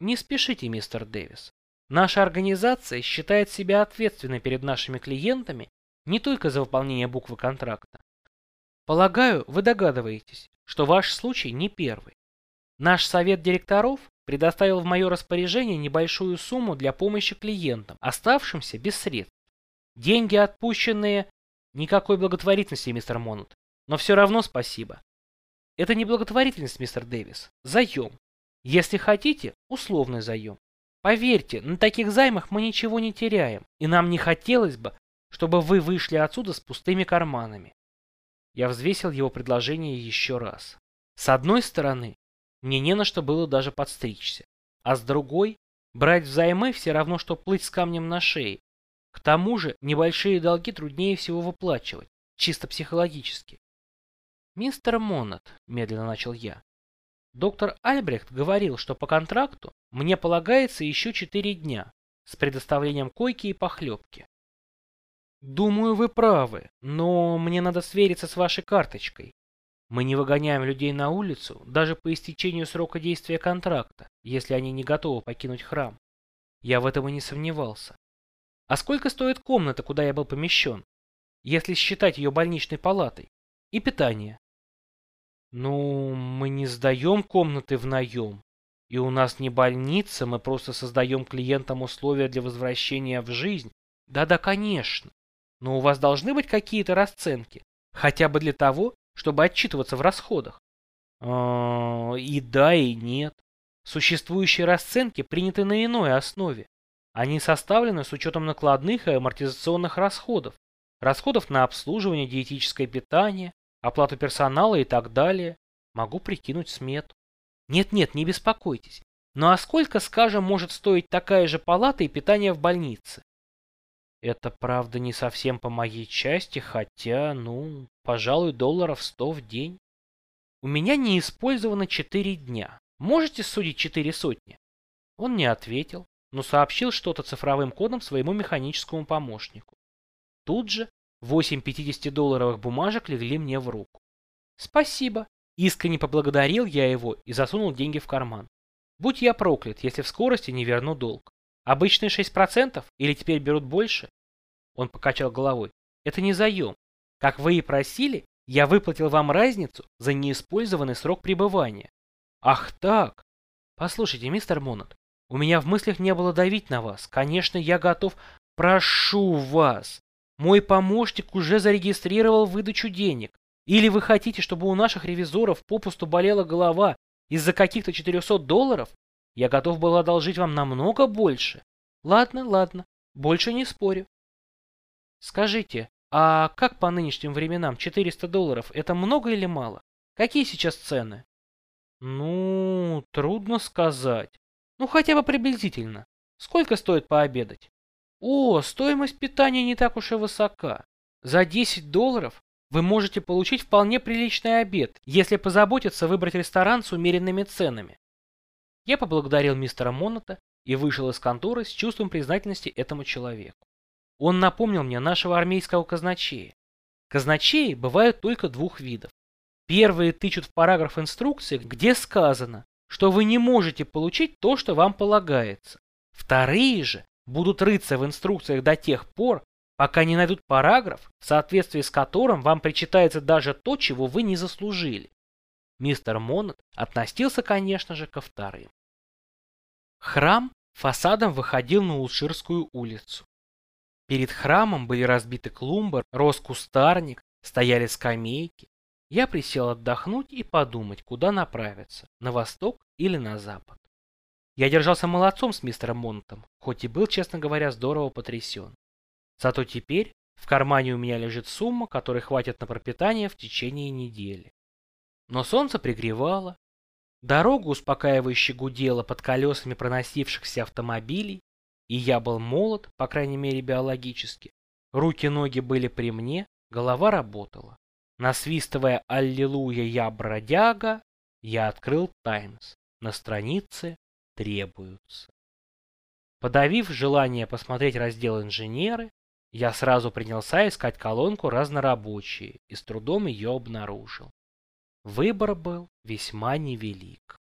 Не спешите, мистер Дэвис. Наша организация считает себя ответственной перед нашими клиентами не только за выполнение буквы контракта. Полагаю, вы догадываетесь, что ваш случай не первый. Наш совет директоров предоставил в мое распоряжение небольшую сумму для помощи клиентам, оставшимся без средств. Деньги отпущенные... Никакой благотворительности, мистер Монут. Но все равно спасибо. Это не благотворительность, мистер Дэвис. Заем. Если хотите, условный заем. Поверьте, на таких займах мы ничего не теряем, и нам не хотелось бы, чтобы вы вышли отсюда с пустыми карманами. Я взвесил его предложение еще раз. С одной стороны, мне не на что было даже подстричься, а с другой, брать взаймы все равно, что плыть с камнем на шее. К тому же, небольшие долги труднее всего выплачивать, чисто психологически. «Мистер Моннет», — медленно начал я, — «доктор Альбрехт говорил, что по контракту мне полагается еще четыре дня с предоставлением койки и похлебки. Думаю, вы правы, но мне надо свериться с вашей карточкой. Мы не выгоняем людей на улицу даже по истечению срока действия контракта, если они не готовы покинуть храм. Я в этом и не сомневался. А сколько стоит комната, куда я был помещен, если считать ее больничной палатой? И питание? Ну, мы не сдаем комнаты в наем. И у нас не больница, мы просто создаем клиентам условия для возвращения в жизнь. Да-да, конечно. Но у вас должны быть какие-то расценки. Хотя бы для того, чтобы отчитываться в расходах. А, и да, и нет. Существующие расценки приняты на иной основе. Они составлены с учетом накладных и амортизационных расходов, расходов на обслуживание, диетическое питание, оплату персонала и так далее. Могу прикинуть смету. Нет-нет, не беспокойтесь. Ну а сколько, скажем, может стоить такая же палата и питание в больнице? Это, правда, не совсем по моей части, хотя, ну, пожалуй, долларов сто в день. У меня не использовано четыре дня. Можете судить четыре сотни? Он не ответил, но сообщил что-то цифровым кодом своему механическому помощнику. Тут же восемь 50-долларовых бумажек легли мне в руку. Спасибо. Искренне поблагодарил я его и засунул деньги в карман. Будь я проклят, если в скорости не верну долг. Обычные 6% или теперь берут больше? Он покачал головой. Это не заем. Как вы и просили, я выплатил вам разницу за неиспользованный срок пребывания. Ах так. Послушайте, мистер Монот, у меня в мыслях не было давить на вас. Конечно, я готов... Прошу вас. Мой помощник уже зарегистрировал выдачу денег. Или вы хотите, чтобы у наших ревизоров попусту болела голова из-за каких-то 400 долларов? Я готов был одолжить вам намного больше. Ладно, ладно, больше не спорю. Скажите, а как по нынешним временам 400 долларов это много или мало? Какие сейчас цены? Ну, трудно сказать. Ну, хотя бы приблизительно. Сколько стоит пообедать? О, стоимость питания не так уж и высока. За 10 долларов вы можете получить вполне приличный обед, если позаботиться выбрать ресторан с умеренными ценами. Я поблагодарил мистера Моната и вышел из конторы с чувством признательности этому человеку. Он напомнил мне нашего армейского казначея. Казначеи бывают только двух видов. Первые тычут в параграф инструкции, где сказано, что вы не можете получить то, что вам полагается. Вторые же будут рыться в инструкциях до тех пор, пока не найдут параграф, в соответствии с которым вам причитается даже то, чего вы не заслужили. Мистер Моннет относился, конечно же, ко вторым. Храм фасадом выходил на Улширскую улицу. Перед храмом были разбиты клумбы, рос кустарник, стояли скамейки. Я присел отдохнуть и подумать, куда направиться, на восток или на запад. Я держался молодцом с мистером Монтом, хоть и был, честно говоря, здорово потрясен. Зато теперь в кармане у меня лежит сумма, которой хватит на пропитание в течение недели. Но солнце пригревало, Дорога успокаивающе гудела под колесами проносившихся автомобилей, и я был молод, по крайней мере биологически. Руки-ноги были при мне, голова работала. Насвистывая «Аллилуйя, я бродяга», я открыл «Таймс». На странице «Требуются». Подавив желание посмотреть раздел «Инженеры», я сразу принялся искать колонку «Разнорабочие» и с трудом ее обнаружил. Выбор был весьма невелик.